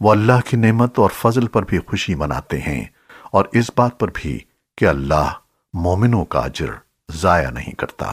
وہ اللہ کی نعمت اور فضل پر بھی خوشی مناتے ہیں اور اس بات پر بھی کہ اللہ مومنوں کا اجر ضائع نہیں کرتا۔